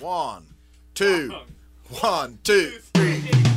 One, two, one, two, three.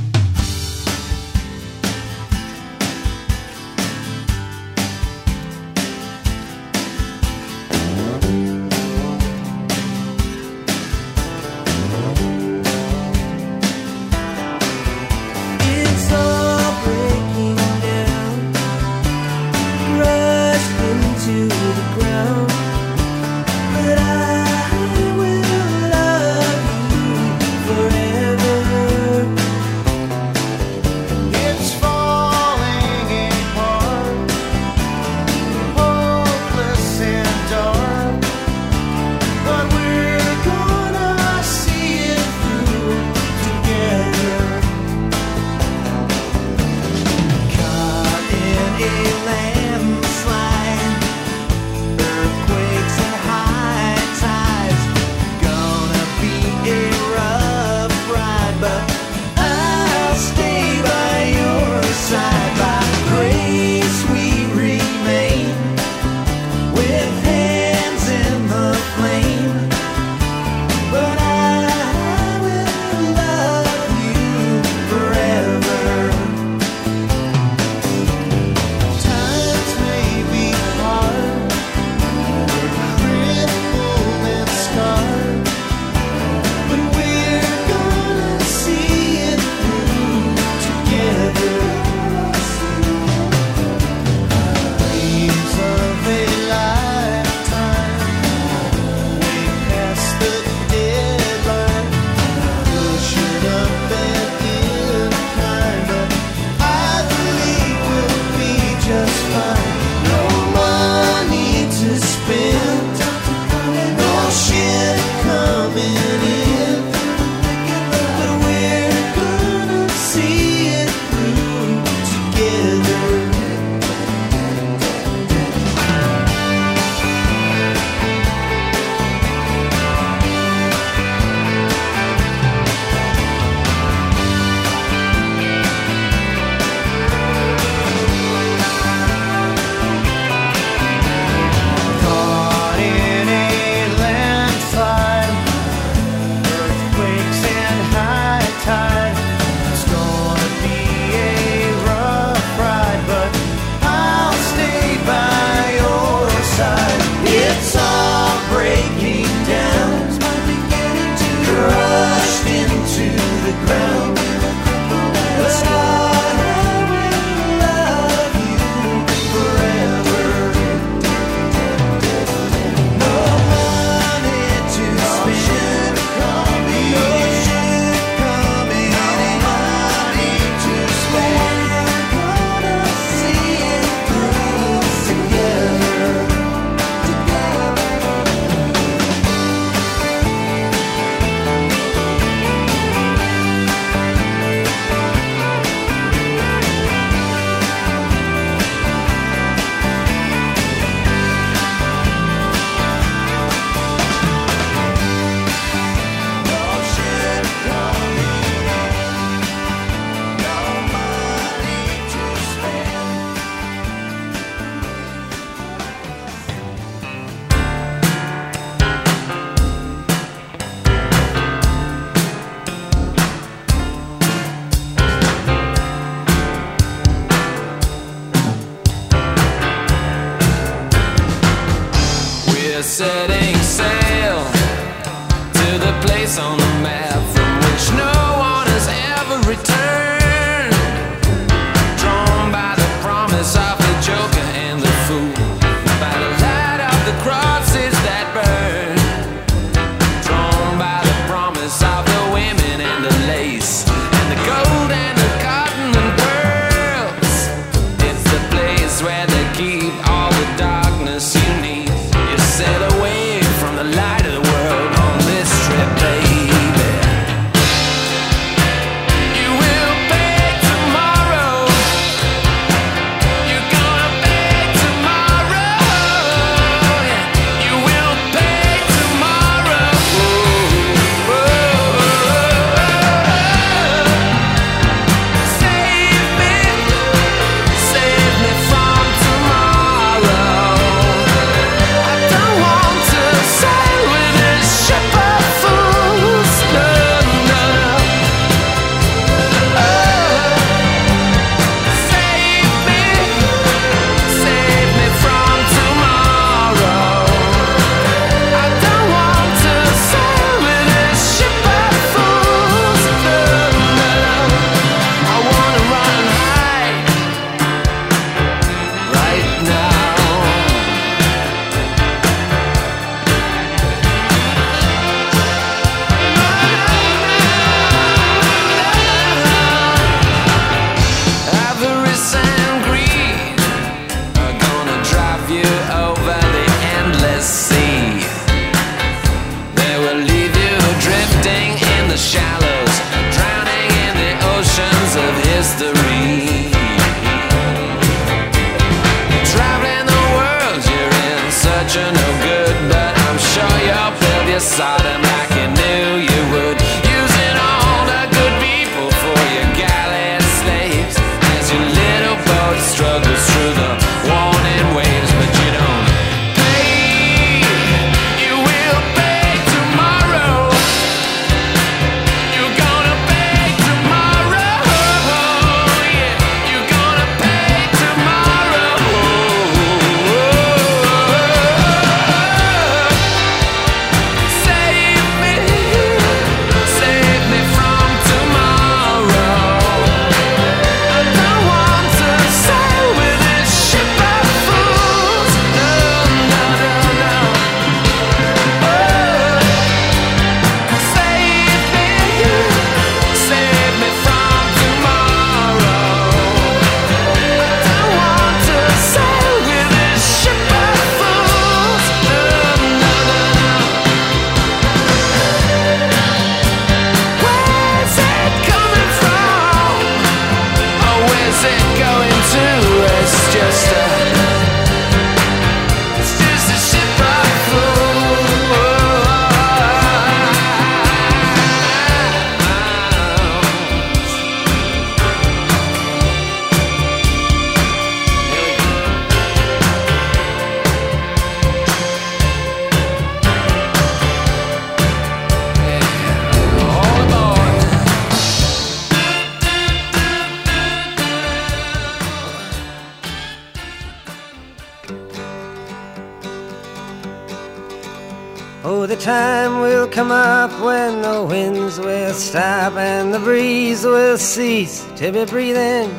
Will cease to be breathing.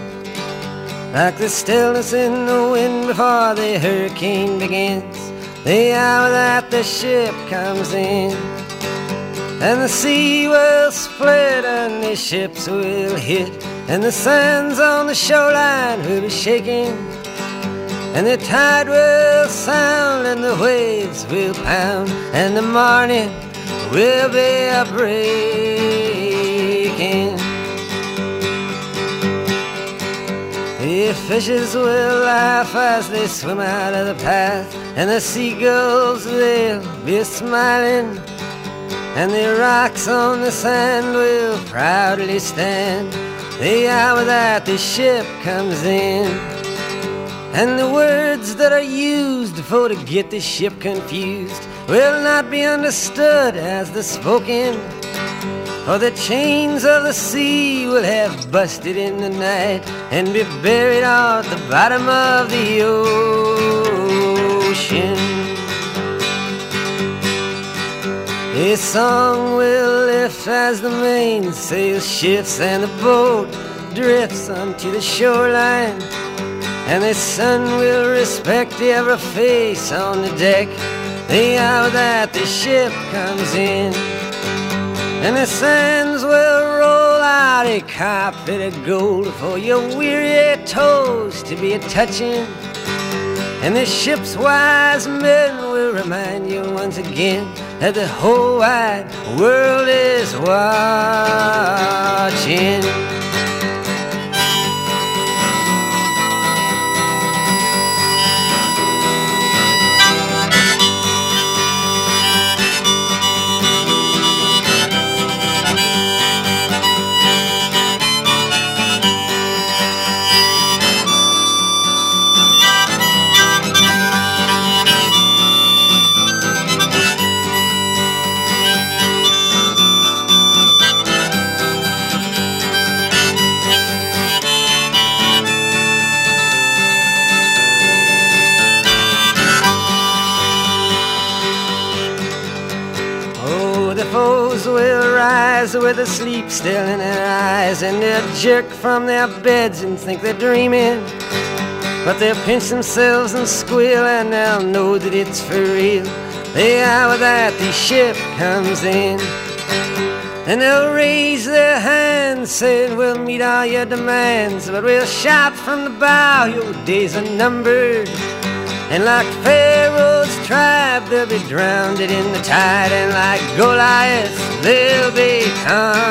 Like the stillness in the wind before the hurricane begins, the hour that the ship comes in. And the sea will split and the ships will hit, and the sands on the shoreline will be shaking. And the tide will sound and the waves will pound and the morning will be a breaking. The fishes will laugh as they swim out of the path and the seagulls they'll be smiling and the rocks on the sand will proudly stand the hour that the ship comes in. And the words that are used for to get the ship confused will not be understood as the spoken. For the chains of the sea will have busted in the night and be buried at the bottom of the ocean. A song will lift as the mainsail shifts and the boat drifts onto the shoreline. And the sun will respect every face on the deck the hour that the ship comes in. And the sands will roll out a carpet of gold for your weary toes to be a touching. And the ship's wise men will remind you once again that the whole wide world is watching. With the sleep still in their eyes, and they'll jerk from their beds and think they're dreaming. But they'll pinch themselves and squeal, and they'll know that it's for real. The hour that the ship comes in. And they'll raise their hands, saying, We'll meet all your demands, but we'll shout from the bow, Your days are numbered. And like Pharaoh's tribe, they'll be drowned in the tide, and like Goliath, they'll be country.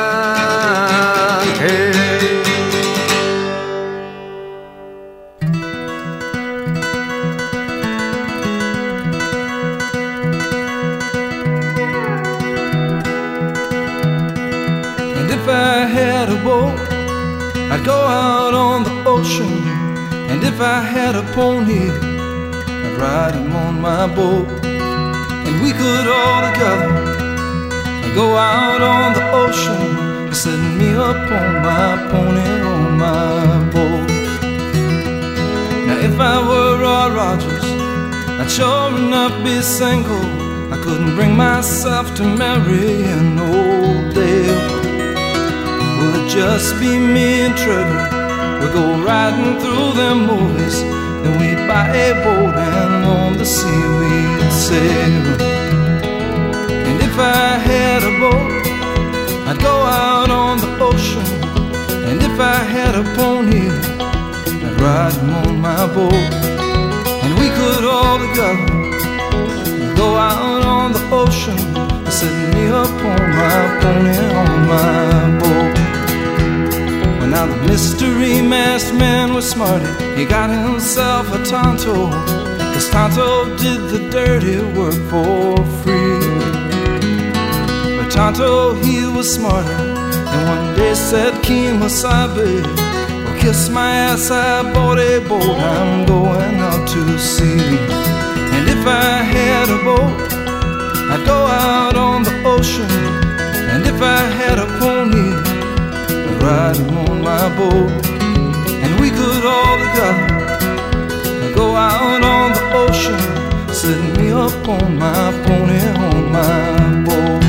And if I had a boat, I'd go out on the ocean. And if I had a pony, ride him on my boat. And we could all together go out on the ocean, set me up on my pony on my boat. Now if I were Roy Rogers, I'd sure enough be single. I couldn't bring myself to marry an old Dale. Will it just be me and Trevor? We go riding through them movies, then we'd buy a boat and on the sea we'd sail. And if I had a boat, I'd go out on the ocean. And if I had a pony, I'd ride him on my boat. And we could all together go out on the ocean, set me up on my pony on my boat. Now the mystery masked man was smarty. He got himself a Tonto, cause Tonto did the dirty work for free. But Tonto, he was smarter, and one day said, Kemosabe, well, kiss my ass, I bought a boat, I'm going out to sea. And if I had a boat, I'd go out on the ocean. And if I had a pony, Him on my boat. And we could all together go out on the ocean, set me up on my pony on my boat.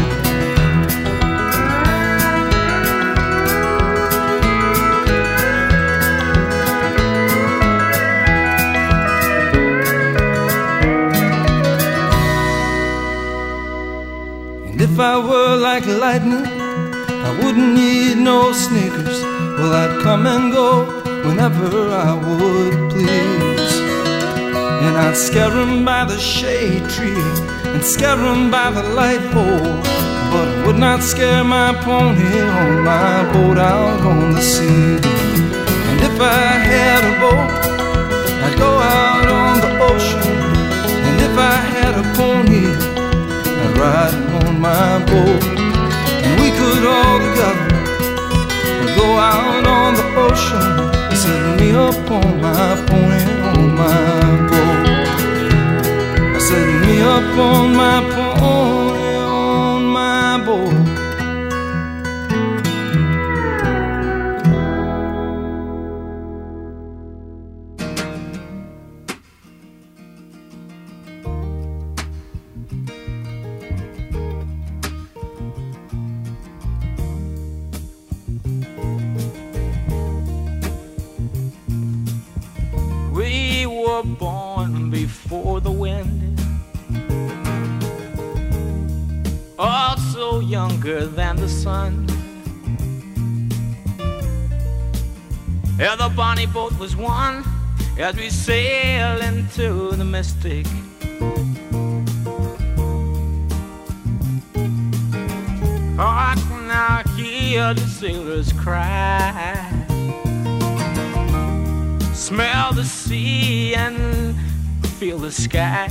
If I were like lightning, wouldn't need no sneakers. Well, I'd come and go whenever I would please. And I'd scare 'em by the shade tree and scare 'em by the light pole. But would not scare my pony on my boat out on the sea. And if I had a boat, I'd go out on the ocean. And if I had a pony, I'd ride on my boat. And we could all together go out on the ocean, set me up on my pony on my boat. Set me up on my pony as we sail into the mystic. Hark now, hear the sailors cry smell the sea and feel the sky.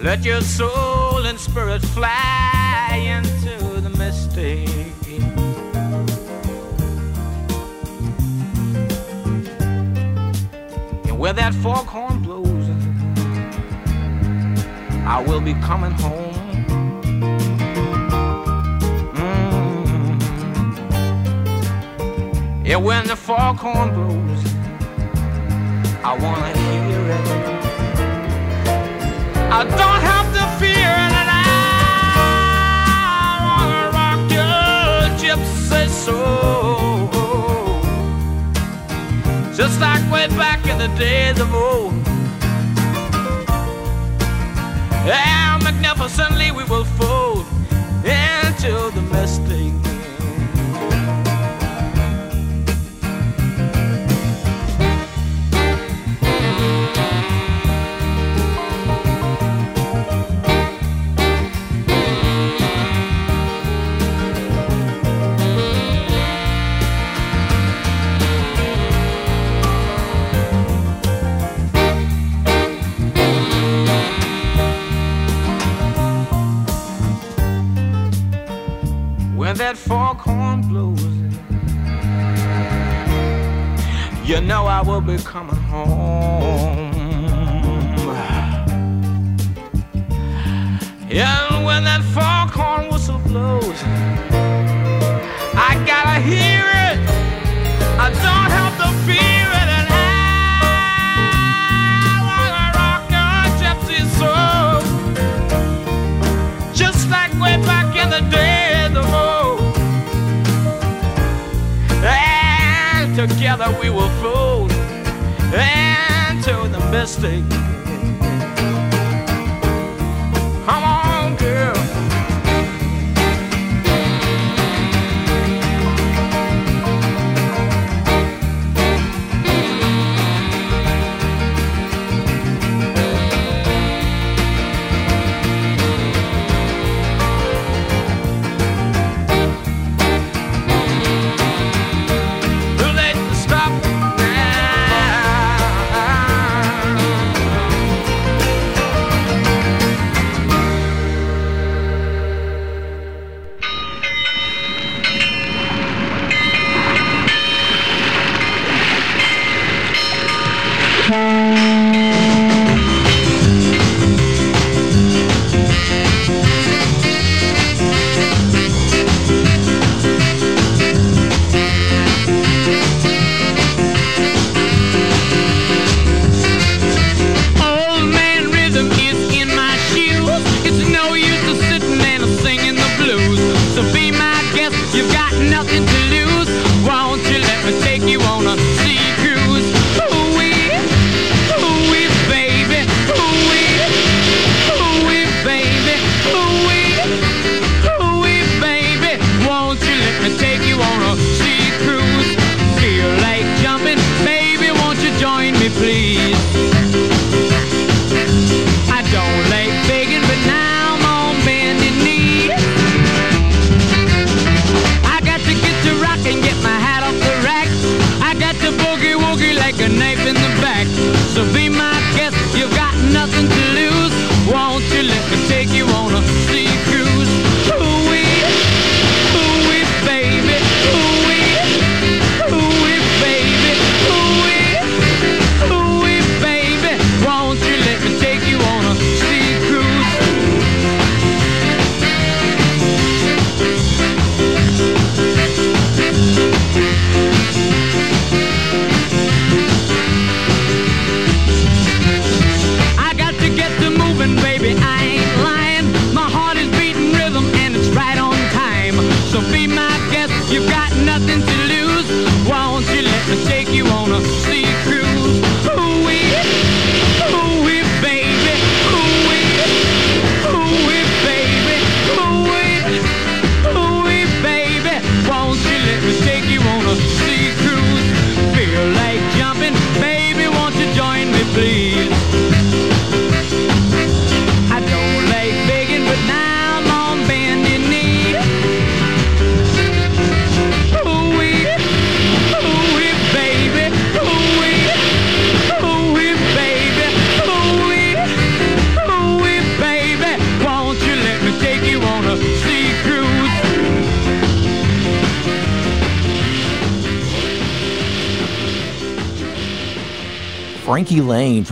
Let your soul and spirit fly where that foghorn blows, I will be coming home. Mm. Yeah, when the foghorn blows, I wanna hear it. I don't have to fear it, I wanna rock your gypsy soul, just like way back the days of old. And magnificently we will fold into the mystic. Will be coming home. And when that foghorn whistle blows, I gotta hear it. I don't have to fear it. And I wanna rock your gypsy soul. Just like way back in the day, the road. And together we will float into the mystic.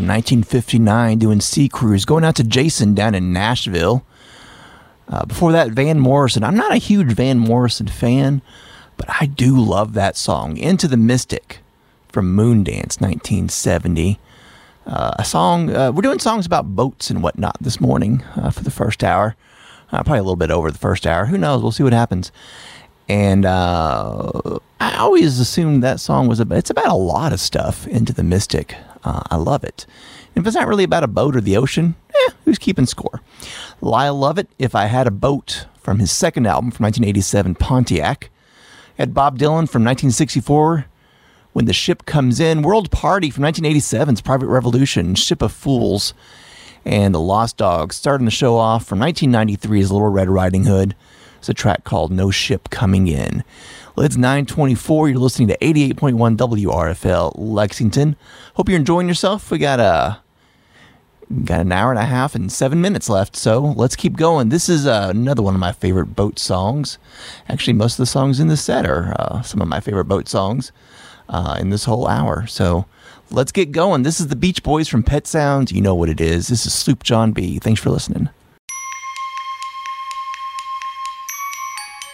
1959 doing Sea Cruise, going out to Jason down in Nashville. Uh, before that, Van Morrison. I'm not a huge Van Morrison fan, but I do love that song, Into the Mystic from Moondance 1970. Uh, a song, uh, we're doing songs about boats and whatnot this morning uh, for the first hour. Uh, probably a little bit over the first hour. Who knows? We'll see what happens. And uh, I always assumed that song was about, it's about a lot of stuff into the mystic. I love it. If it's not really about a boat or the ocean, eh, who's keeping score? Lyle Lovett, If I Had a Boat, from his second album from 1987, Pontiac. Had Bob Dylan from 1964, When the Ship Comes In. World Party from 1987's Private Revolution, Ship of Fools. And The Lost Dogs, starting the show off from 1993's Little Red Riding Hood. It's a track called No Ship Coming In. Well, it's 924. You're listening to 88.1 WRFL Lexington. Hope you're enjoying yourself. We got a Got an hour and a half and seven minutes left, so let's keep going. This is uh, another one of my favorite boat songs. Actually, most of the songs in the set are uh, some of my favorite boat songs uh, in this whole hour. So let's get going. This is the Beach Boys from Pet Sounds. You know what it is. This is Sloop John B. Thanks for listening.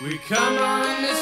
We come on this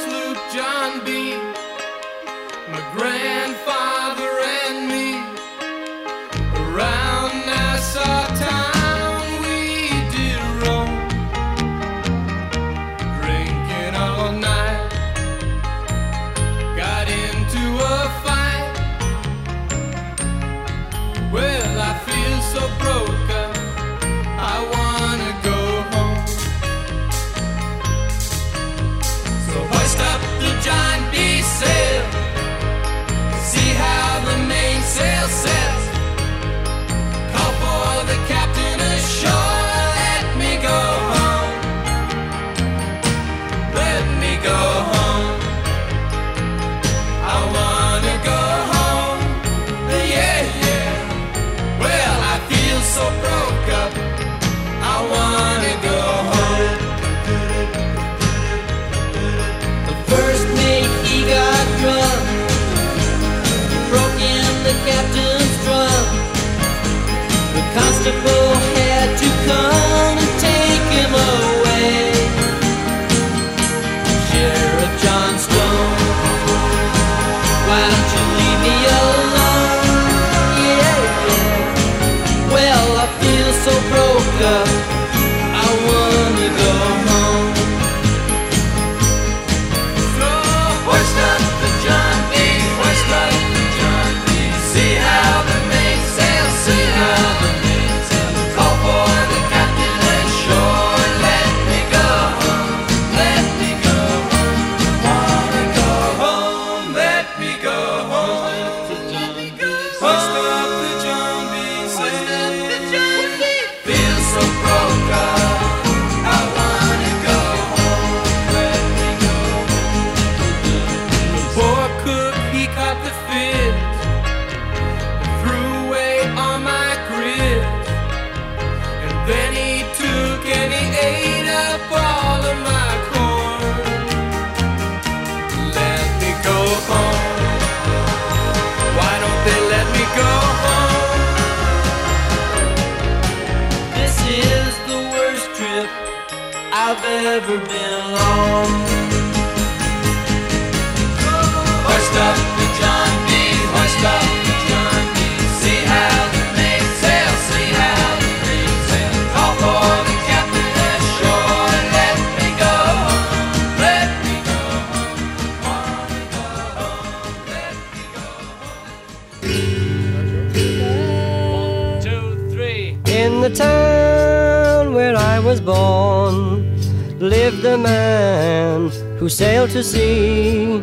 sailed to sea,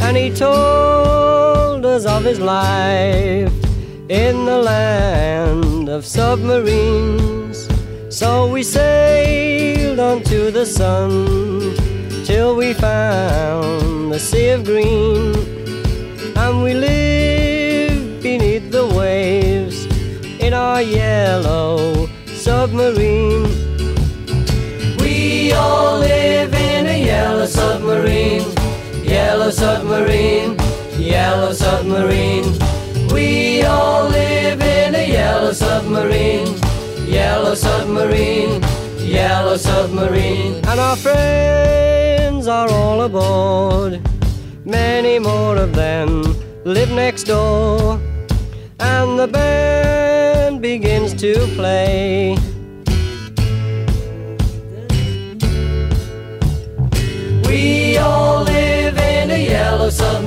and he told us of his life in the land of submarines. So we sailed onto the sun till we found the sea of green, and we lived beneath the waves in our yellow submarine. We all live yellow submarine, yellow submarine, yellow submarine. We all live in a yellow submarine, yellow submarine, yellow submarine. And our friends are all aboard. Many more of them live next door. And the band begins to play.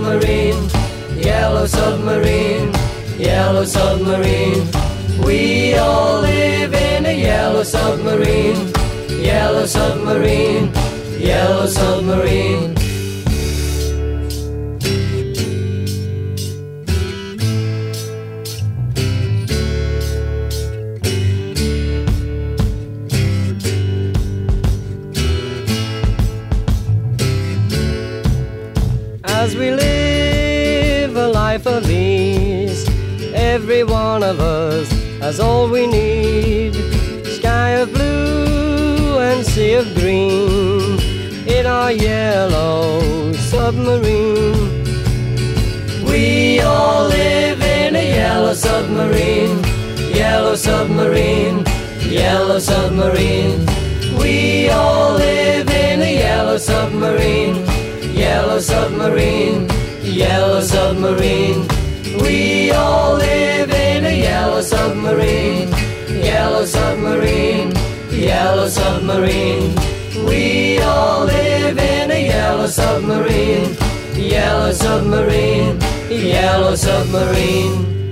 Submarine, yellow submarine, yellow submarine. We all live in a yellow submarine, yellow submarine, yellow submarine. one of us has all we need. Sky of blue and sea of green in our yellow submarine. We all live in a yellow submarine, yellow submarine, yellow submarine. We all live in a yellow submarine, yellow submarine, yellow submarine. We all live in a yellow submarine, yellow submarine, yellow submarine. We all live in a yellow submarine, yellow submarine, yellow submarine.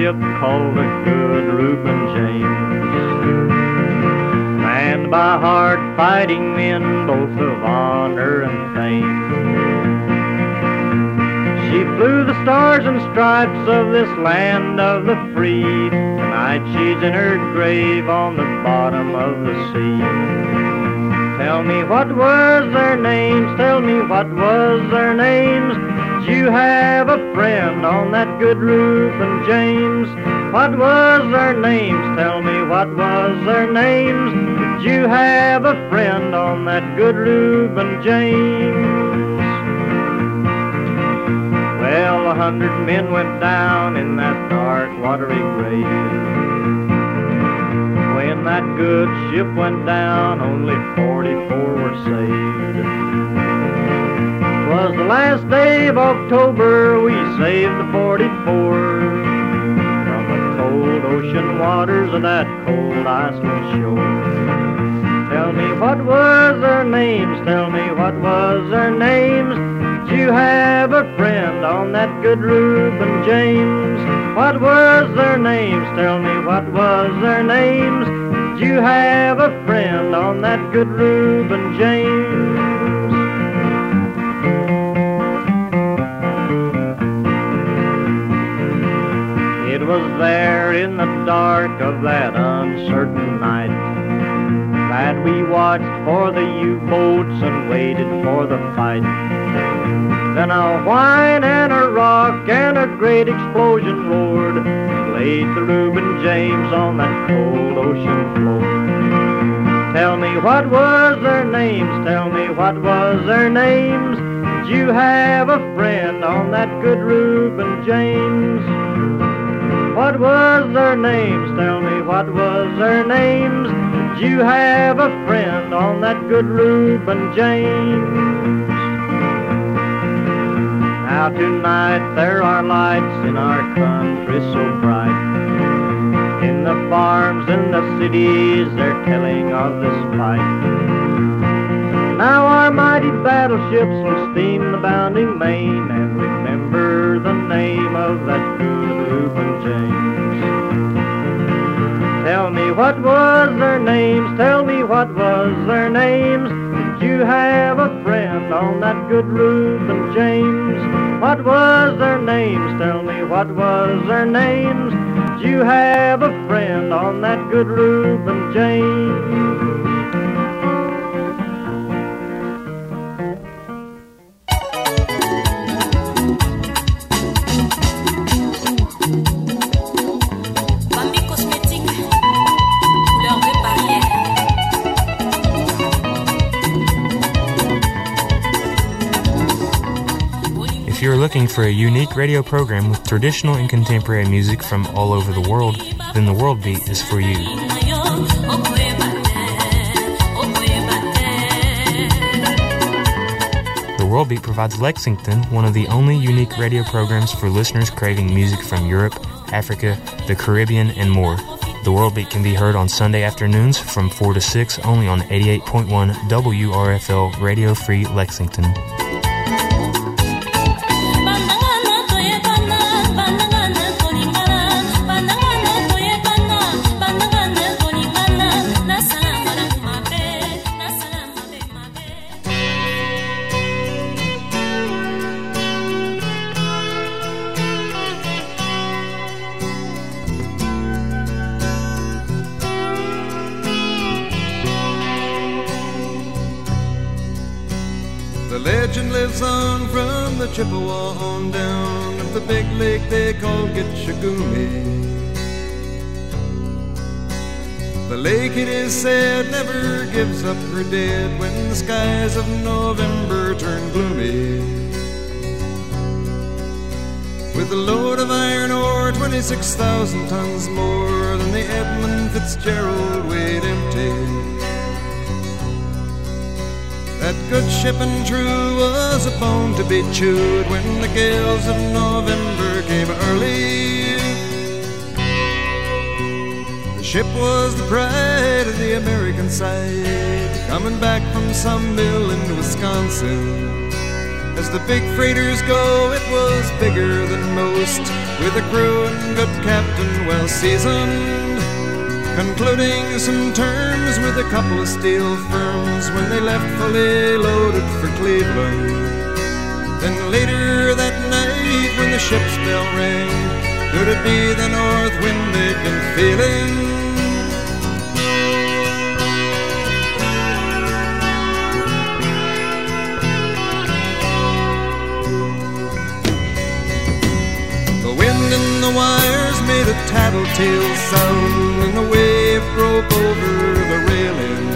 Ship called the Good Reuben James? Manned by hard fighting men, both of honor and fame. She flew the stars and stripes of this land of the free. Tonight she's in her grave on the bottom of the sea. Tell me what was their names, tell me what was their names. You have a friend on that good roof Reuben James? What was their names, tell me what was their names. Did you have a friend on that good Reuben James? Well, a hundred men went down in that dark, watery grave. When that good ship went down, only 44 were saved. It was the last day of October, we saved the 44 from the cold ocean waters of that cold Iceland shore. Tell me what was their names, tell me what was their names. Did you have a friend on that good Reuben James? What was their names? Tell me what was their names? Did you have a friend on that good Reuben James? It was there in the dark of that uncertain night that we watched for the U-boats and waited for the fight. Then a whine and a rock and a great explosion roared and laid the Reuben James on that cold ocean floor. Tell me what was their names, tell me what was their names. Did you have a friend on that good Reuben James? What was their names? Tell me what was their names? Did you have a friend on that good Reuben James? Now tonight there are lights in our country so bright. In the farms and the cities they're telling of this fight. Now our mighty battleships will steam the bounding main and remember the name of that Reuben James. Tell me what was their names, tell me what was their names. Did you have a friend on that good Reuben James? What was their names, tell me what was their names. Did you have a friend on that good Reuben James? Looking for a unique radio program with traditional and contemporary music from all over the world, then the World Beat is for you. The World Beat provides Lexington one of the only unique radio programs for listeners craving music from Europe, Africa, the Caribbean, and more. The World Beat can be heard on Sunday afternoons from 4 to 6 only on 88.1 WRFL Radio Free Lexington. Ship and true was a bone to be chewed when the gales of November came early. The ship was the pride of the American side, coming back from mill in Wisconsin. As the big freighters go, it was bigger than most, with a crew and good captain well seasoned. Concluding some terms with a couple of steel firms when they left fully loaded for Cleveland. Then later that night, when the ship's bell rang, could it be the north wind they'd been feeling? The wind in the wires made a tattletale sound, and the broke over the railing.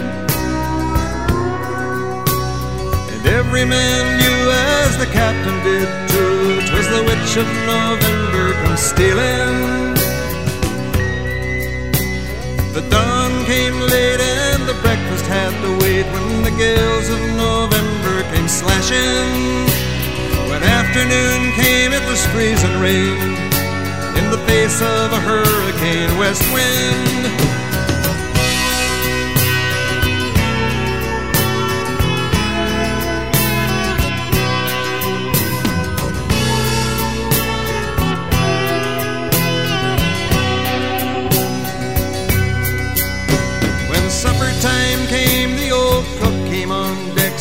And every man knew, as the captain did too, 'twas the witch of November come stealing. The dawn came late and the breakfast had to wait when the gales of November came slashing. When afternoon came, it was freezing rain in the face of a hurricane west wind.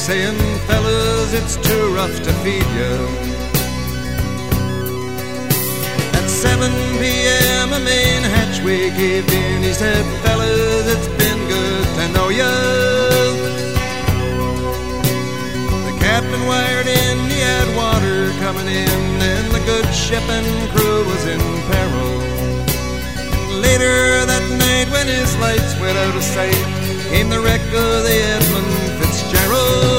Saying, Fellas, it's too rough to feed you. At 7 p.m., a main hatchway caved in. He said, Fellas, it's been good to know you. The captain wired in, he had water coming in, and the good ship and crew was in peril. Later that night, when his lights went out of sight, came the wreck of the Edmund Fitzgerald.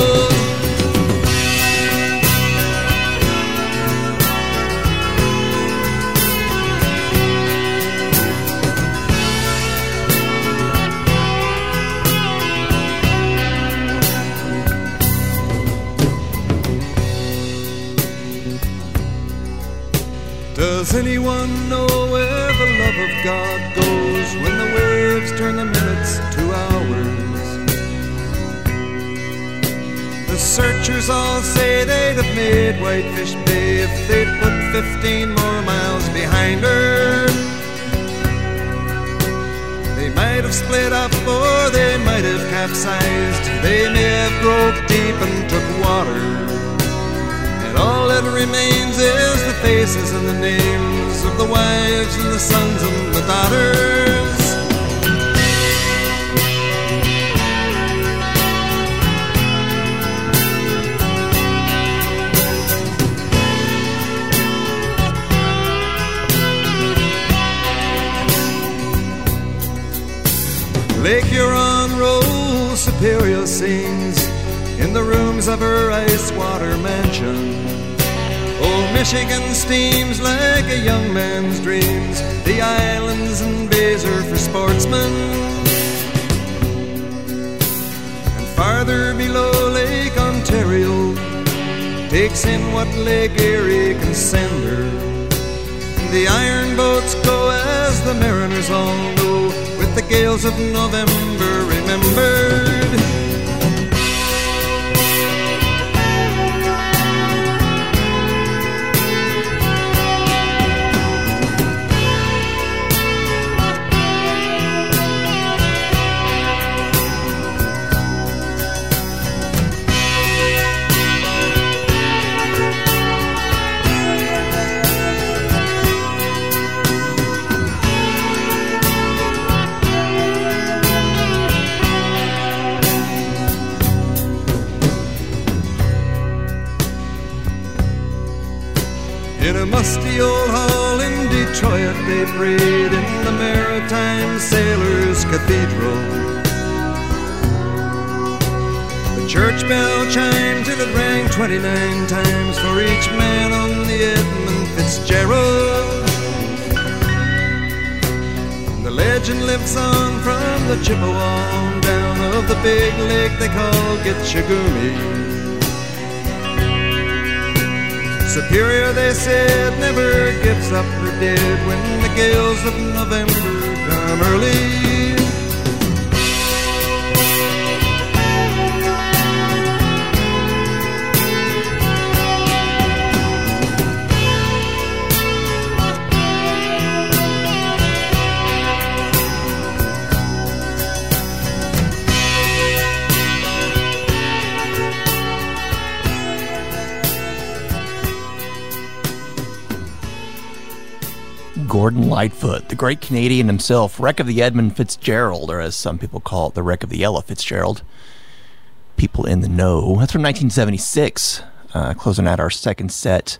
Anyone know where the love of God goes when the waves turn the minutes to hours? The searchers all say they'd have made Whitefish Bay if they'd put 15 more miles behind her. They might have split up or they might have capsized. They may have broke deep and took water. Remains is the faces and the names of the wives and the sons and the daughters. Lake Huron rolls Superior sings in the rooms of her ice water mansion. Old Michigan steams like a young man's dreams. The islands and bays are for sportsmen. And farther below Lake Ontario takes in what Lake Erie can send her. The iron boats go as the mariners all know, with the gales of November remembered. They prayed in the Maritime Sailors Cathedral. The church bell chimed till it rang 29 times for each man on the Edmund Fitzgerald. The legend lives on from the Chippewa down of the big lake they call Gitche Gumee. Superior, they said, never gives up her dead when the gales of November come early. Gordon Lightfoot, the great Canadian himself, wreck of the Edmund Fitzgerald, or as some people call it, the wreck of the Ella Fitzgerald. People in the know. That's from 1976, uh, closing out our second set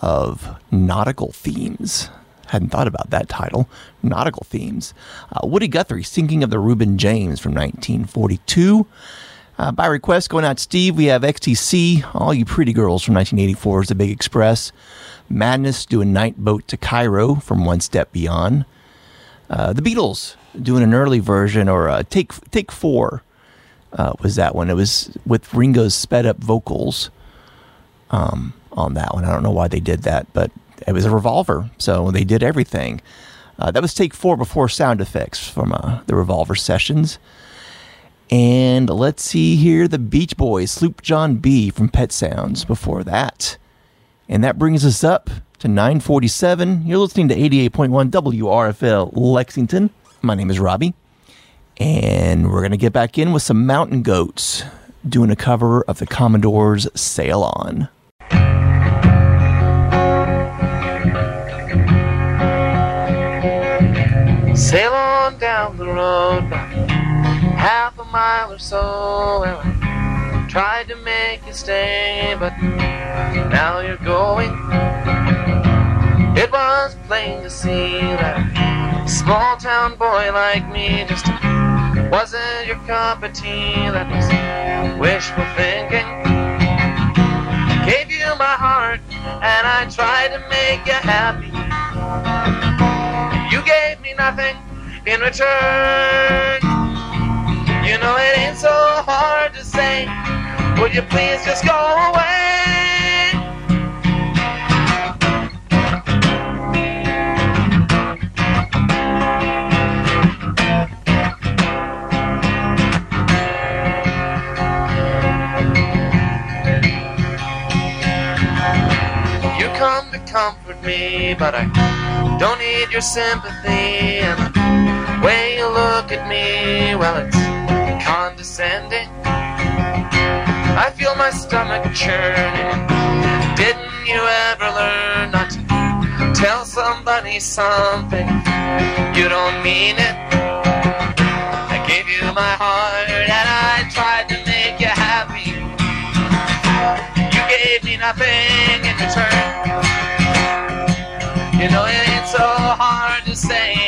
of nautical themes. Hadn't thought about that title. Nautical themes. Uh, Woody Guthrie, Sinking of the Reuben James from 1942. Uh, by request, going out, Steve, we have XTC, All You Pretty Girls from 1984 is the Big Express. Madness doing Night Boat to Cairo from One Step Beyond. Uh, the Beatles doing an early version, or uh, Take Take Four uh, was that one. It was with Ringo's sped up vocals um, on that one. I don't know why they did that, but it was a revolver, so they did everything. Uh, that was Take Four before sound effects from uh, the Revolver sessions. And let's see here, the Beach Boys, Sloop John B from Pet Sounds before that. And that brings us up to 947. You're listening to 88.1 WRFL Lexington. My name is Robbie. And we're going to get back in with some Mountain Goats doing a cover of the Commodore's Sail On. Sail on down the road half a mile or so. Tried to make you stay, but now you're going. It was plain to see that a small town boy like me just wasn't your cup of tea. That was wishful thinking. Gave you my heart, and I tried to make you happy. You gave me nothing in return. You know it ain't so hard to say. Would you please just go away? You come to comfort me, but I don't need your sympathy. And the way you look at me, well, it's condescending. I feel my stomach churning. Didn't you ever learn not to tell somebody something? You don't mean it. I gave you my heart and I tried to make you happy. You gave me nothing in return. You know it ain't so hard to say.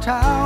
time.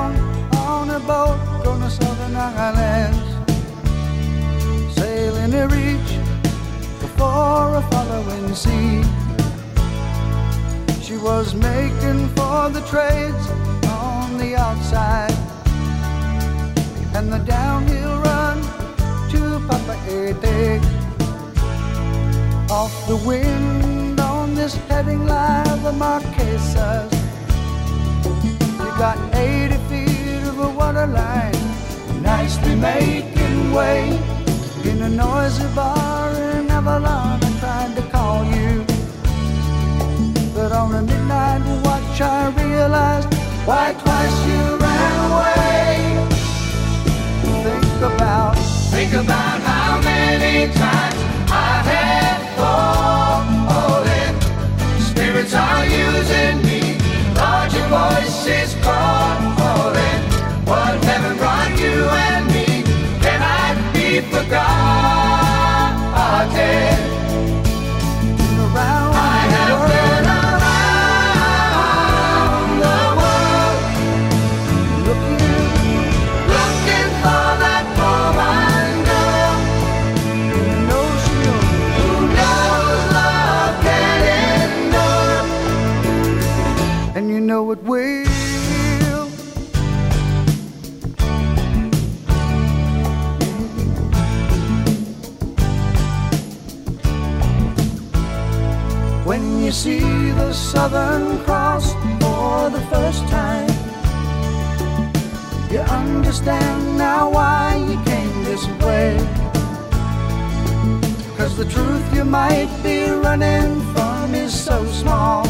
Southern Cross for the first time. You understand now why you came this way. Cause the truth you might be running from is so small.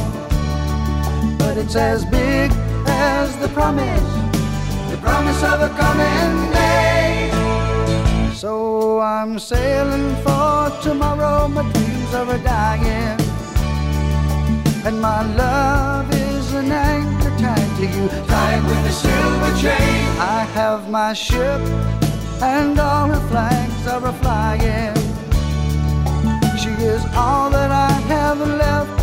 But it's as big as the promise, the promise of a coming day. So I'm sailing for tomorrow, my dreams are dying and my love is an anchor tied to you, tied with a silver chain. I have my ship, and all her flags are a flying. She is all that I have left,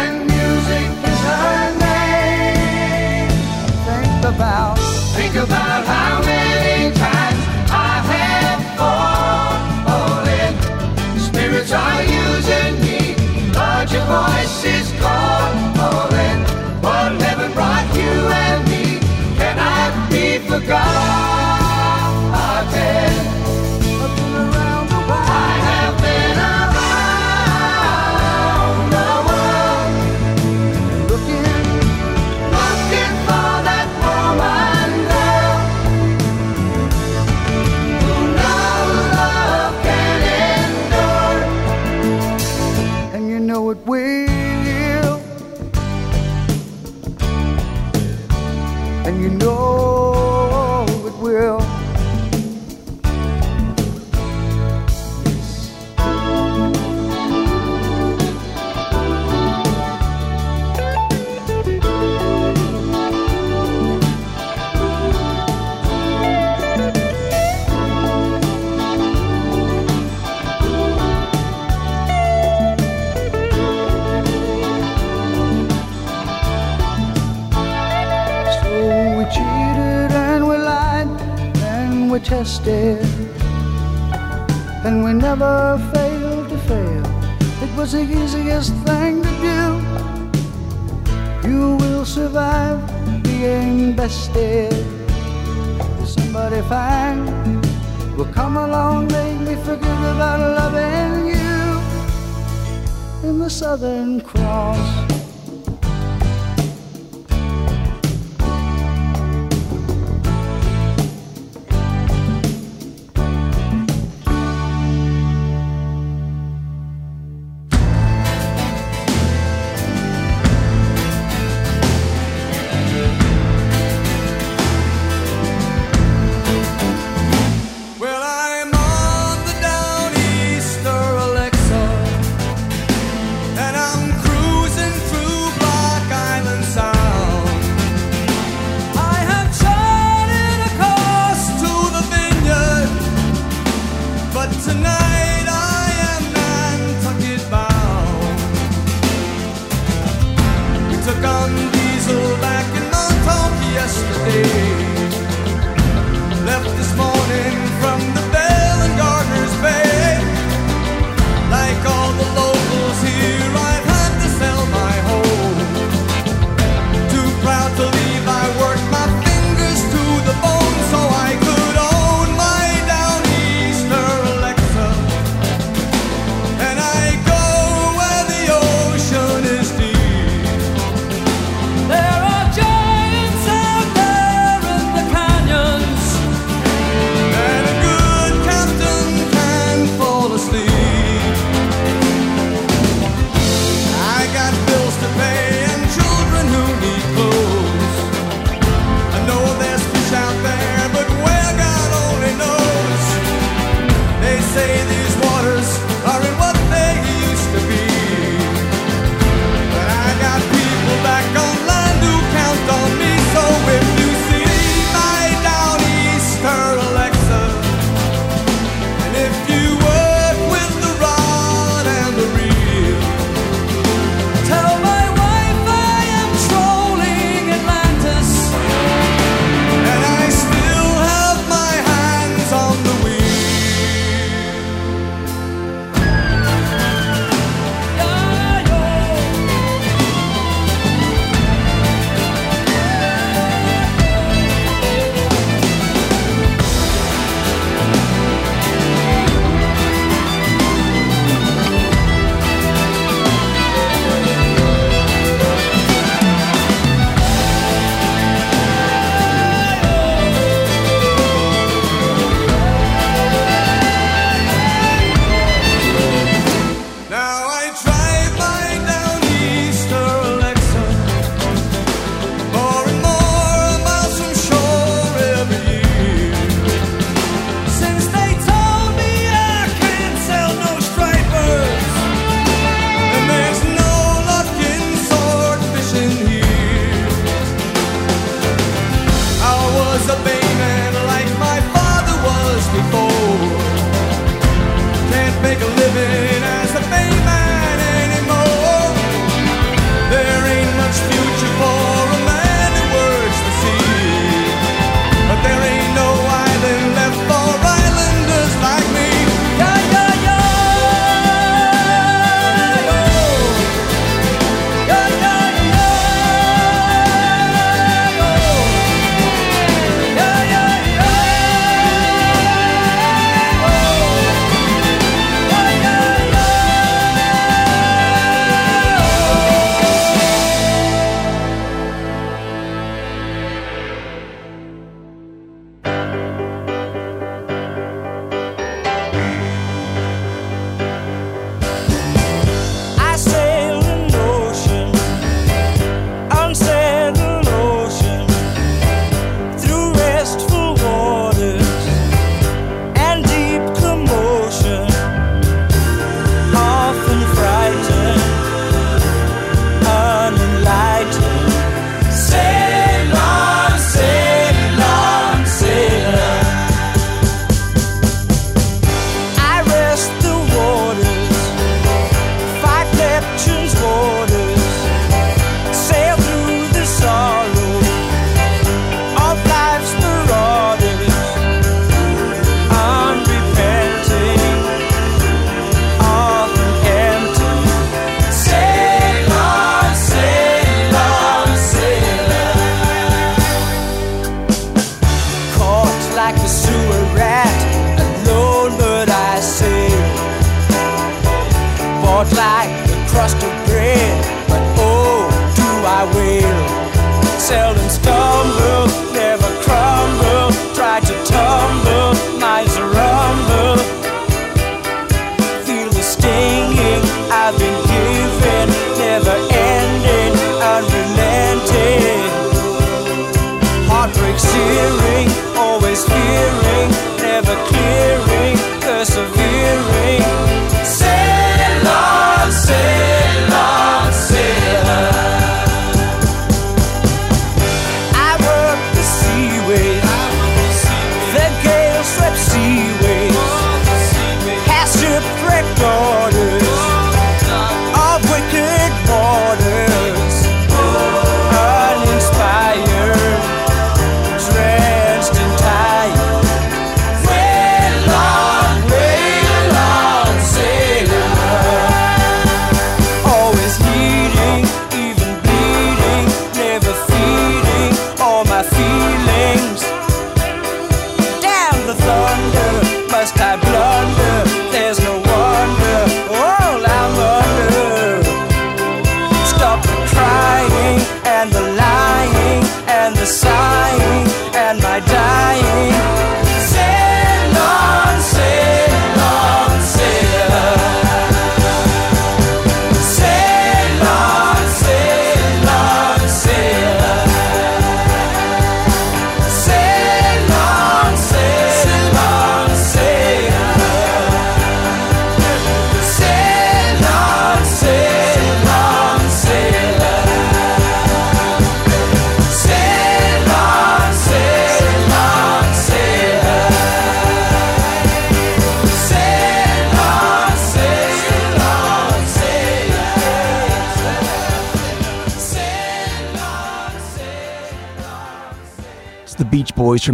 and music is her name. Think about, think about how many times. your voice is gone. Tested, and we never failed to fail. It was the easiest thing to do. You will survive being bested. Somebody fine will come along, make me forget about loving you in the Southern Cross.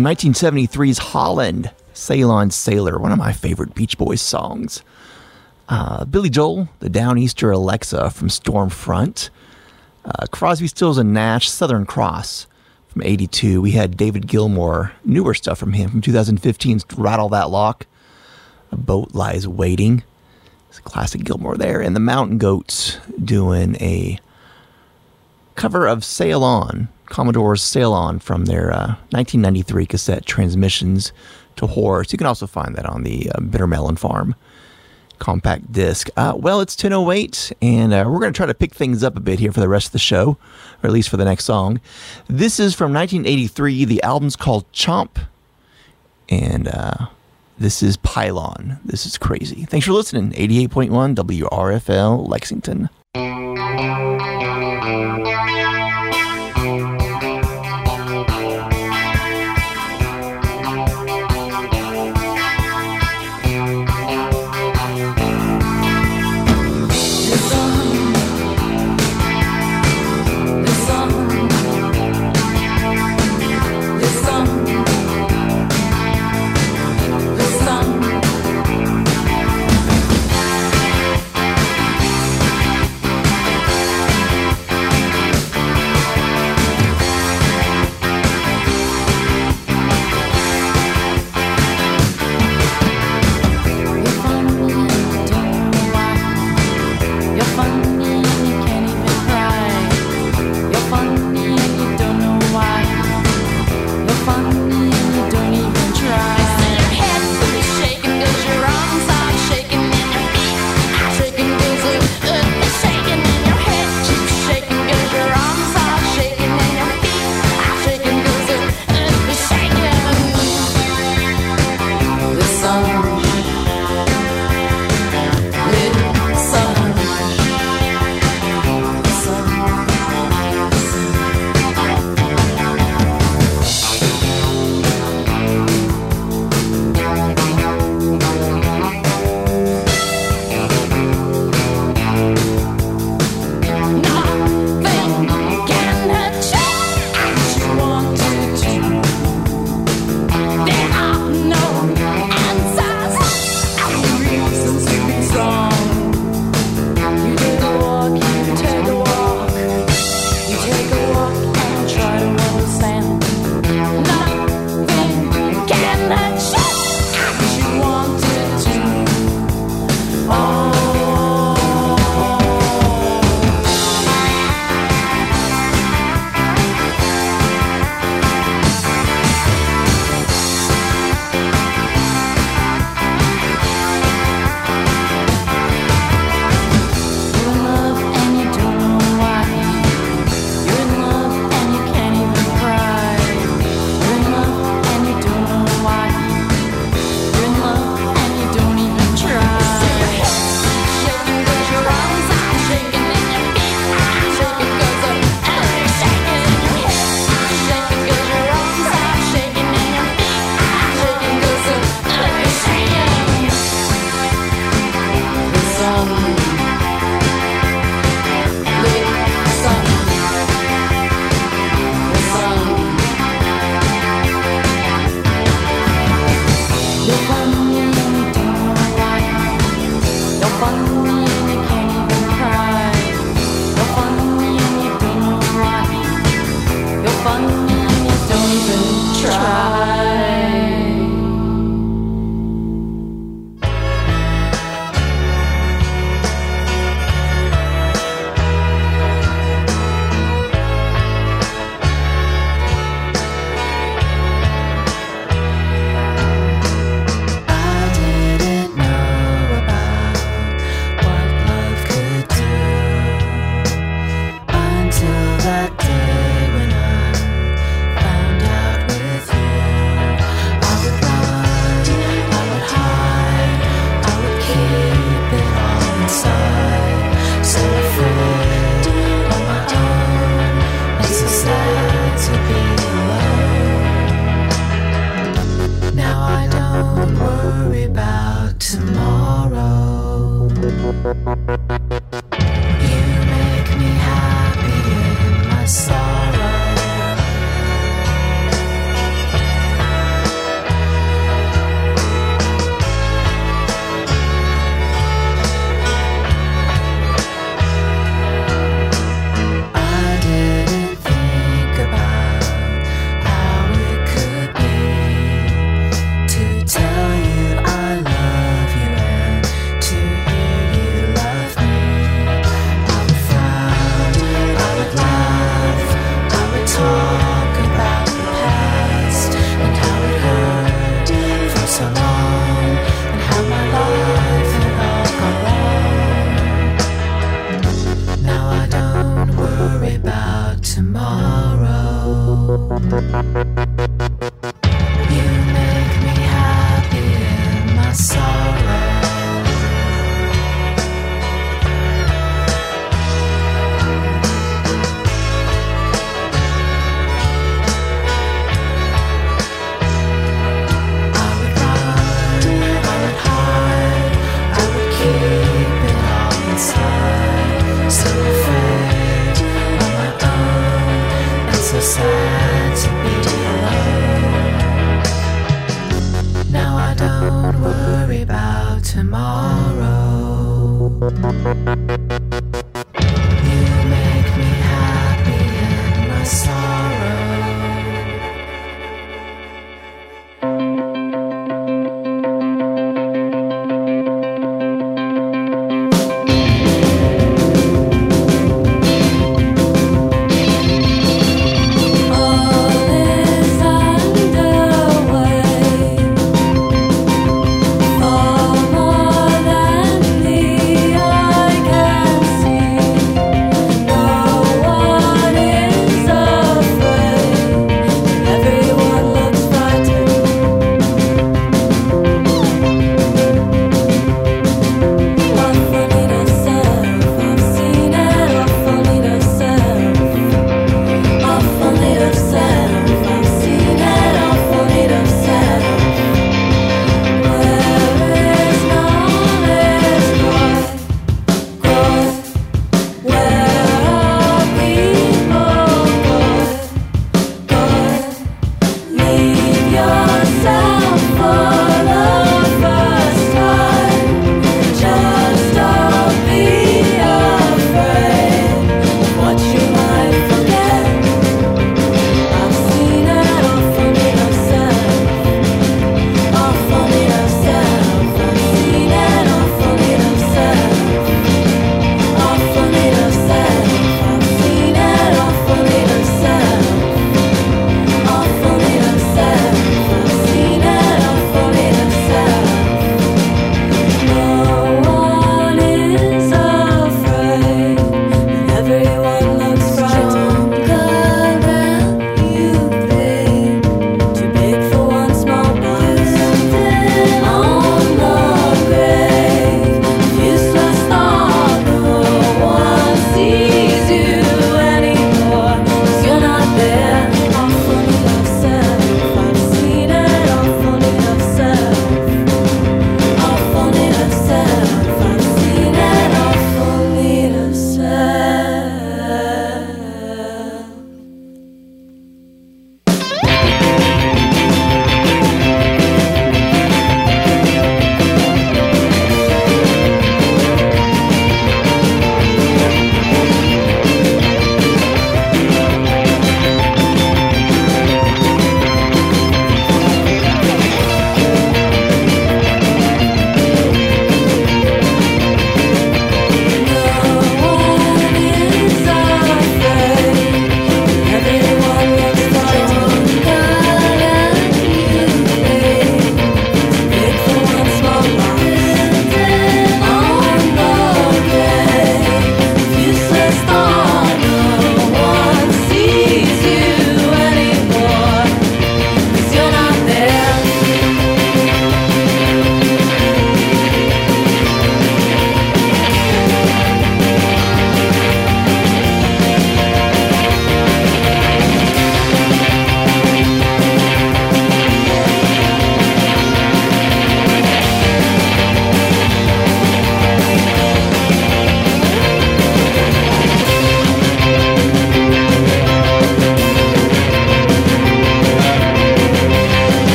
From 1973's Holland, Sail on Sailor, one of my favorite Beach Boys songs. Uh, Billy Joel, the Downeaster Alexa from Stormfront. Uh, Crosby, Stills, and Nash, Southern Cross from 82. We had David Gilmour, newer stuff from him from 2015's Rattle That Lock. A Boat Lies Waiting. It's a classic Gilmour there. And the Mountain Goats doing a cover of Sail On, Commodore's Sail On from their uh, 1993 cassette Transmissions to Horace. You can also find that on the uh, Bitter Melon Farm compact disc. Uh, well, it's 10.08, and uh, we're going to try to pick things up a bit here for the rest of the show, or at least for the next song. This is from 1983. The album's called Chomp, and uh, this is Pylon. This is crazy. Thanks for listening. 88.1 WRFL Lexington.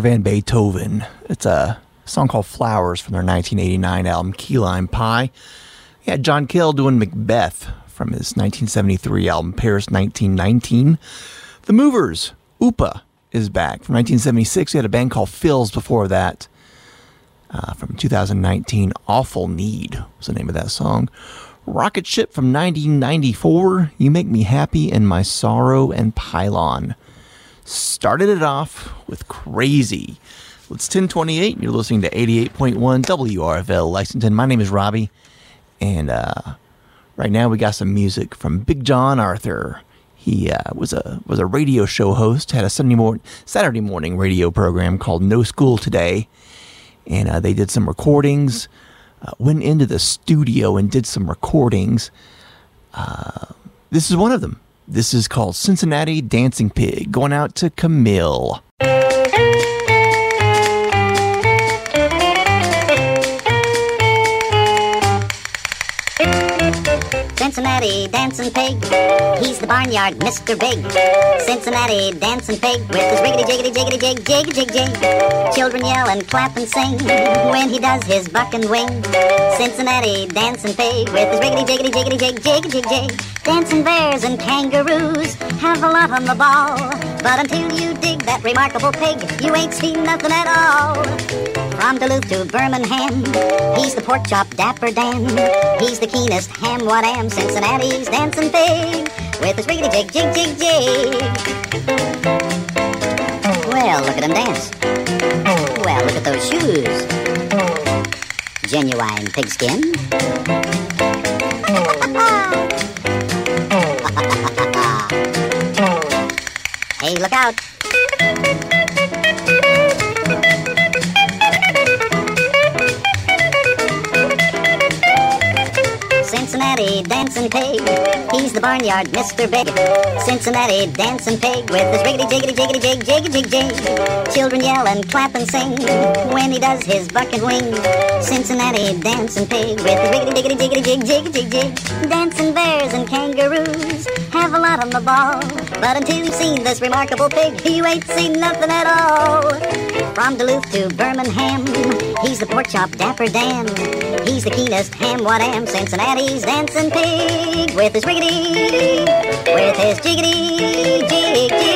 Van Beethoven. It's a song called Flowers from their 1989 album Key Lime Pie. Had John Cale doing Macbeth from his 1973 album Paris 1919. The Movers, Upa, is back. From 1976, we had a band called Phils before that. Uh, from 2019, Awful Need was the name of that song. Rocket Ship from 1994, You Make Me Happy in My Sorrow and Pylon started it off Crazy. It's 1028. and You're listening to 88.1 WRFL Lexington. My name is Robbie. And uh, right now we got some music from Big Jon Arthur. He uh, was a was a radio show host, had a Sunday morning, Saturday morning radio program called No School Today. And uh, they did some recordings, uh, went into the studio and did some recordings. Uh, this is one of them. This is called Cincinnati Dancing Pig, going out to Camille. Cincinnati dancing pig, he's the barnyard Mr. Big. Cincinnati dancing pig with his riggedy jiggedy jiggedy jig jig jig jig. Children yell and clap and sing when he does his buck and wing. Cincinnati dancing pig with his riggedy jiggedy jiggedy jig jig jig jig. Dancing bears and kangaroos have a lot on the ball, but until you dig that remarkable pig, you ain't seen nothing at all. From Duluth to Birmingham, he's the pork chop Dapper Dan. He's the keenest ham what am Cincinnati's dancing pig with his riggedy jig jig jig jig. Well, look at him dance. Well, look at those shoes. Genuine pigskin. hey, look out. Cincinnati dancing pig. He's the barnyard Mr. Big. Cincinnati dancing pig with his riggedy jiggedy jiggedy jig jig jig jig. Children yell and clap and sing when he does his buck and wing. Cincinnati dancing pig with his riggedy jiggedy jiggedy jig jig jig jig. Dancing bears and kangaroos have a lot on the ball. But until you've seen this remarkable pig, you ain't seen nothing at all. From Duluth to Birmingham, he's the pork chop Dapper Dan. He's the keenest ham what am Cincinnati's dancing pig with his riggedy, with his jiggity, jig, jig, jig.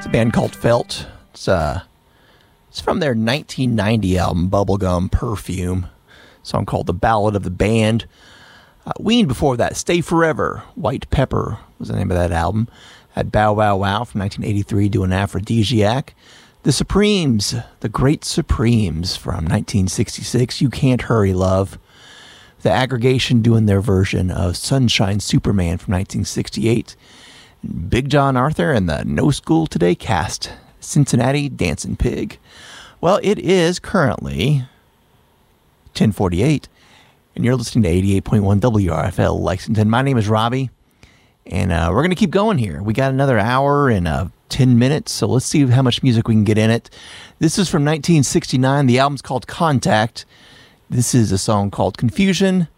It's a band called Felt. It's uh, it's from their 1990 album Bubblegum Perfume. Song called The Ballad of the Band. Uh, Ween before that, Stay Forever, White Pepper was the name of that album. Had Bow Wow Wow from 1983 doing Aphrodisiac. The Supremes, The Great Supremes from 1966, You Can't Hurry Love. The Aggregation doing their version of Sunshine Superman from 1968. Big Jon Arthur and the No School Today cast, Cincinnati Dancing Pig. Well, it is currently 1048, and you're listening to 88.1 WRFL Lexington. My name is Robbie, and uh, we're going to keep going here. We got another hour and uh, 10 minutes, so let's see how much music we can get in it. This is from 1969. The album's called Contact. This is a song called Confusion,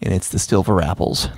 and it's the Silver Apples.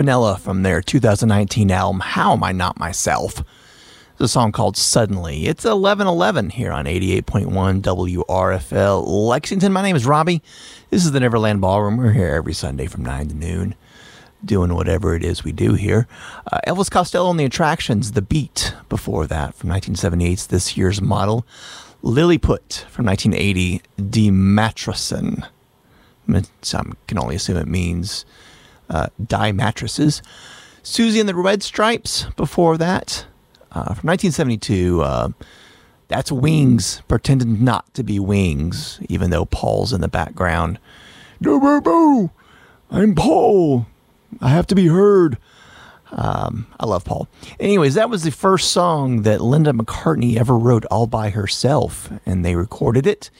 Vanilla from their 2019 album, How Am I Not Myself? It's a song called Suddenly. It's 1111 here on 88.1 WRFL Lexington. My name is Robbie. This is the Neverland Ballroom. We're here every Sunday from 9 to noon doing whatever it is we do here. Uh, Elvis Costello and the Attractions, The Beat, before that from 1978's this year's model. Lilliput from 1980, Die Matrosen. Some can only assume it means uh, die mattresses. Suzy and the Red Stripes before that. Uh, from 1972, uh, that's Wings, pretending not to be Wings, even though Paul's in the background. No, boo, boo. I'm Paul. I have to be heard. Um, I love Paul. Anyways, that was the first song that Linda McCartney ever wrote all by herself, and they recorded it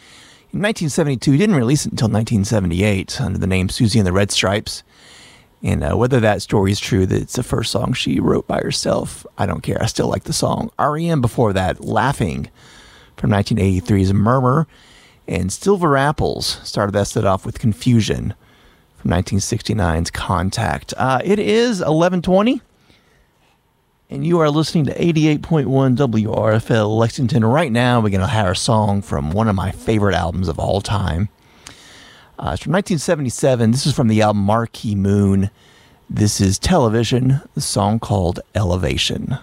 in 1972. Didn't release it until 1978 under the name Suzy and the Red Stripes. And uh, whether that story is true, that it's the first song she wrote by herself, I don't care. I still like the song. REM before that, Laughing from 1983's Murmur. And Silver Apples started that set off with Confusion from 1969's Contact. Uh, it is 1120, and you are listening to 88.1 WRFL Lexington. Right now, we're going to have a song from one of my favorite albums of all time. Uh, it's from 1977. This is from the album Marquee Moon. This is Television, the song called Elevation.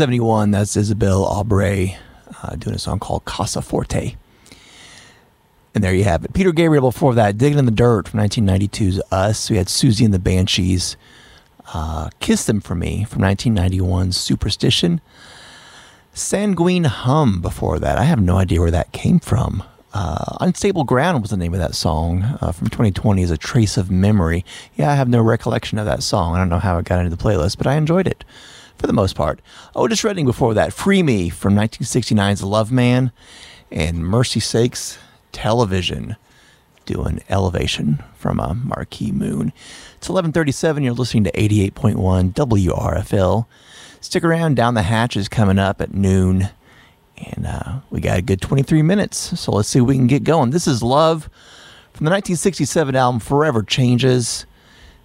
1971, that's Isabel Aubrey uh, doing a song called Casa Forte. And there you have it. Peter Gabriel before that, Digging in the Dirt from 1992's Us. We had Siouxsie and the Banshees, uh, Kiss Them For Me from 1991's Superstition. Sanguine Hum before that. I have no idea where that came from. Uh, Unstable Ground was the name of that song uh, from 2020 as a trace of memory. Yeah, I have no recollection of that song. I don't know how it got into the playlist, but I enjoyed it for the most part. Otis Redding before that, Free Me from 1969's Love Man, and Mercy Sakes Television doing Elevation from a Marquee Moon. It's 11:37. You're listening to 88.1 WRFL. Stick around. Down the hatch is coming up at noon, and uh, we got a good 23 minutes. So let's see if we can get going. This is Love from the 1967 album Forever Changes.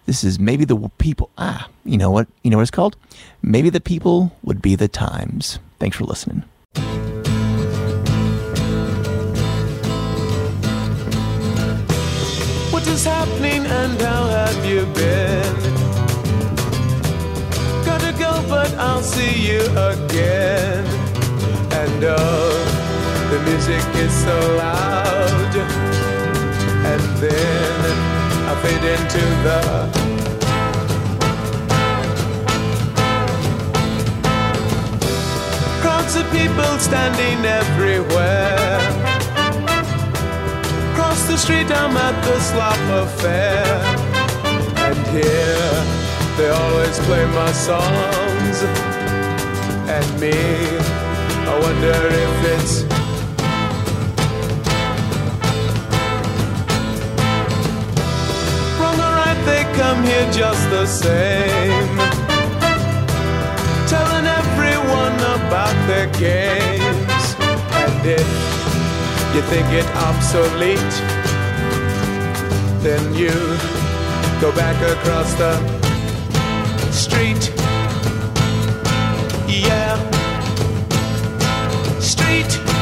This is maybe the people. Ah, you know what? You know what it's called? Maybe the people would be the times. Thanks for listening. What is happening and how have you been? Gotta go, but I'll see you again. And oh, the music is so loud. And then Into the crowds of people standing everywhere. Across the street, I'm at the slop affair. And here, they always play my songs. And me, I wonder if it's they come here just the same. Telling everyone about their games. And if you think it obsolete, then you go back across the street. Yeah, street.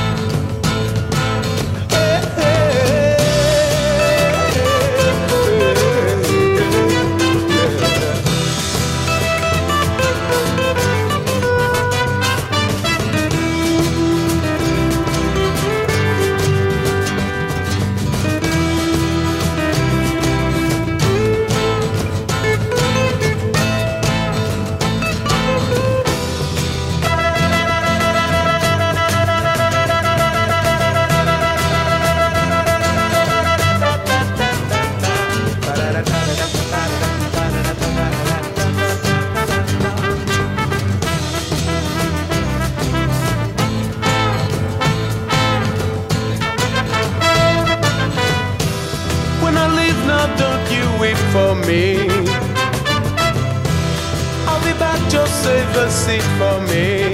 Just save a seat for me.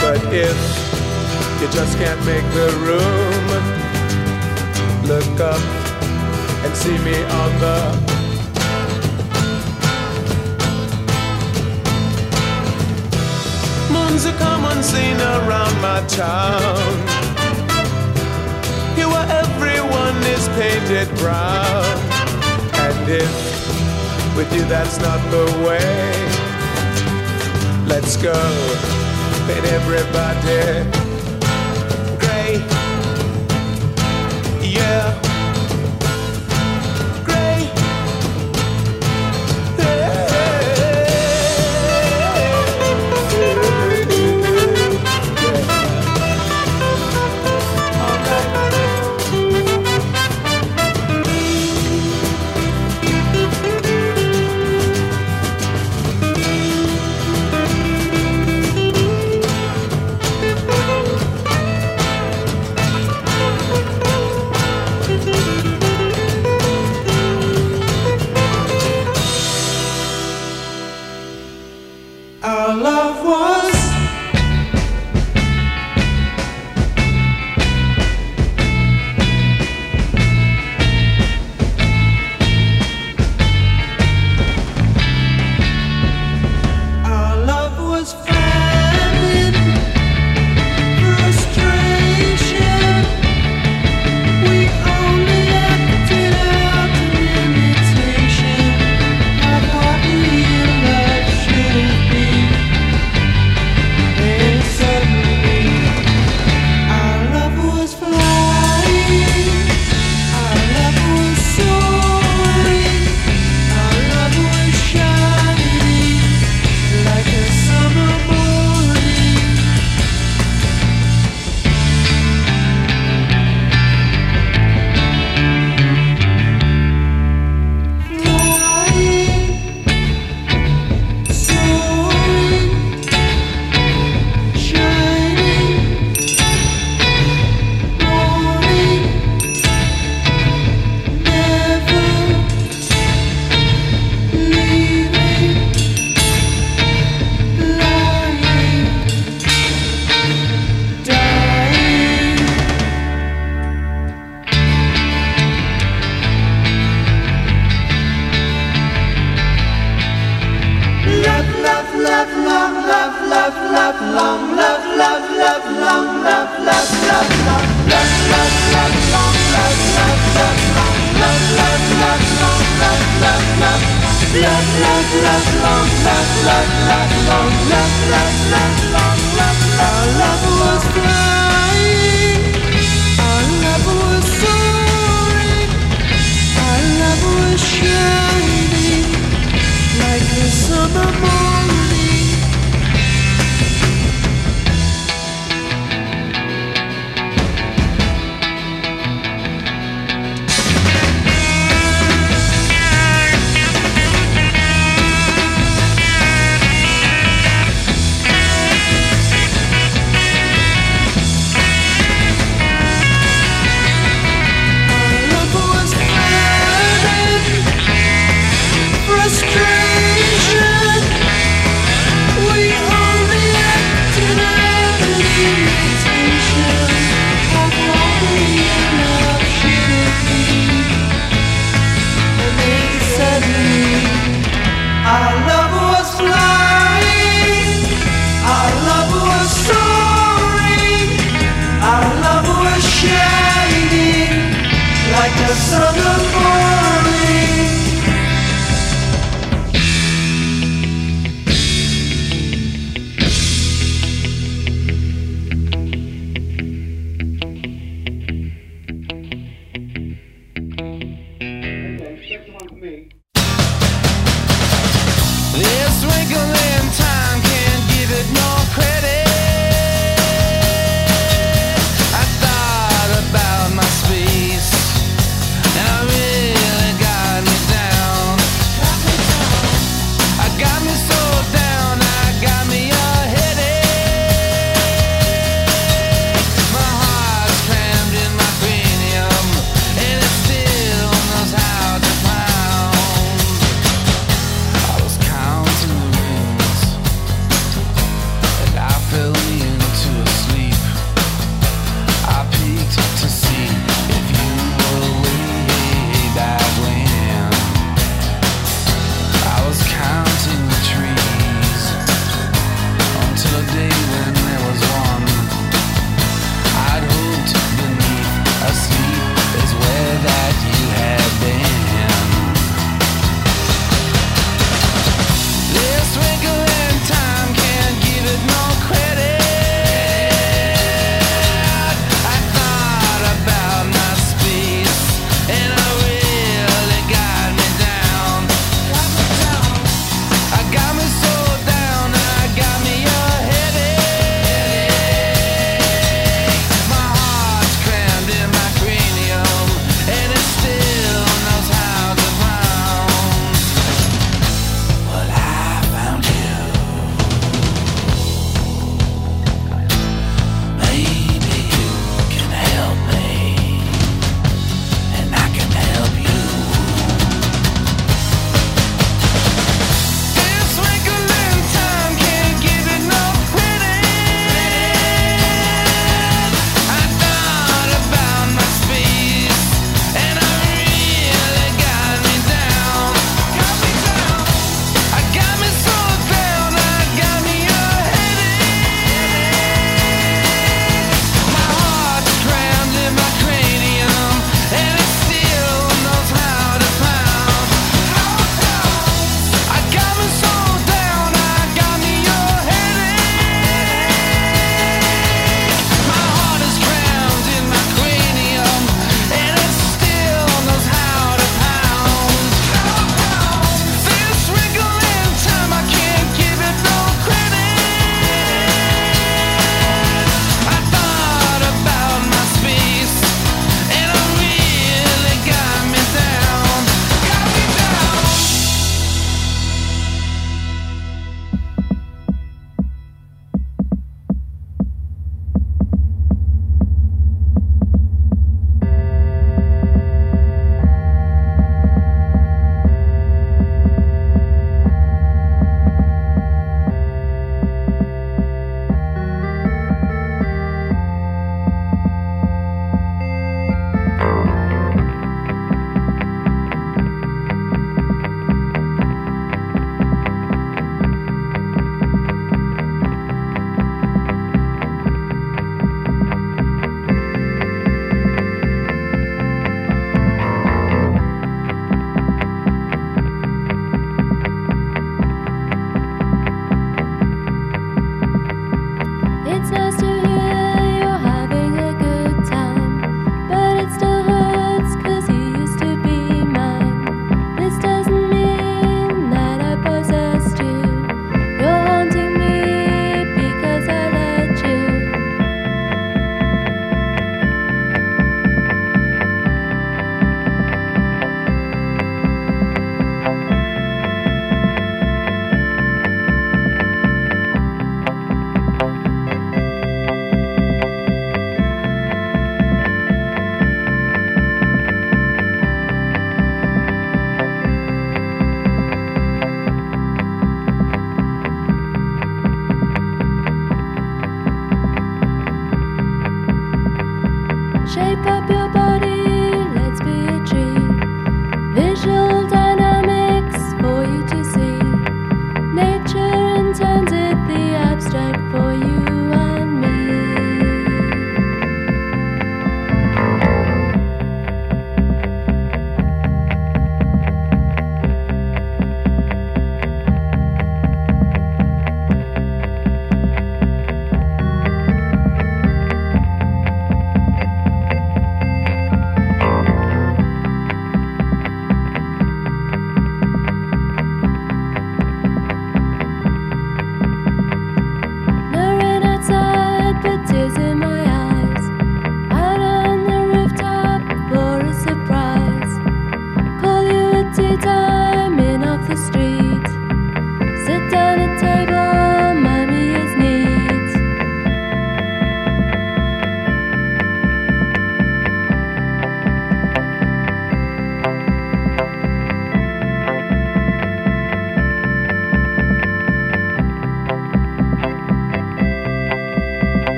But if you just can't make the room, look up and see me on the Moon's a common scene around my town. Here where everyone is painted brown. And if with you that's not the way, let's go. Paint everybody gray. Yeah.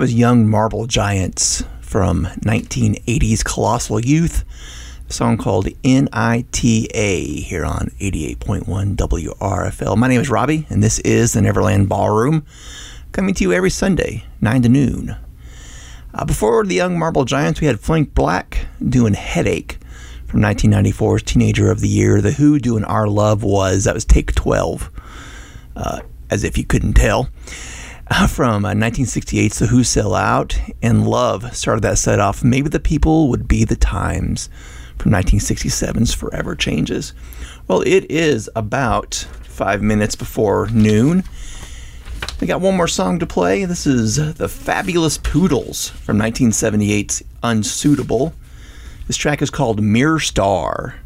That was Young Marble Giants from 1980's Colossal Youth. A song called NITA here on 88.1 WRFL. My name is Robbie, and this is the Neverland Ballroom, coming to you every Sunday, 9 to noon. Uh, before the Young Marble Giants, we had Frank Black doing Headache from 1994's Teenager of the Year. The Who doing Our Love Was. That was take 12, uh, as if you couldn't tell. Uh, from uh, 1968's The Who Sell Out and Love started that set off. Maybe the People Would Be the Times from 1967's Forever Changes. Well, it is about five minutes before noon. We got one more song to play. This is The Fabulous Poodles from 1978's Unsuitable. This track is called Mirror Star.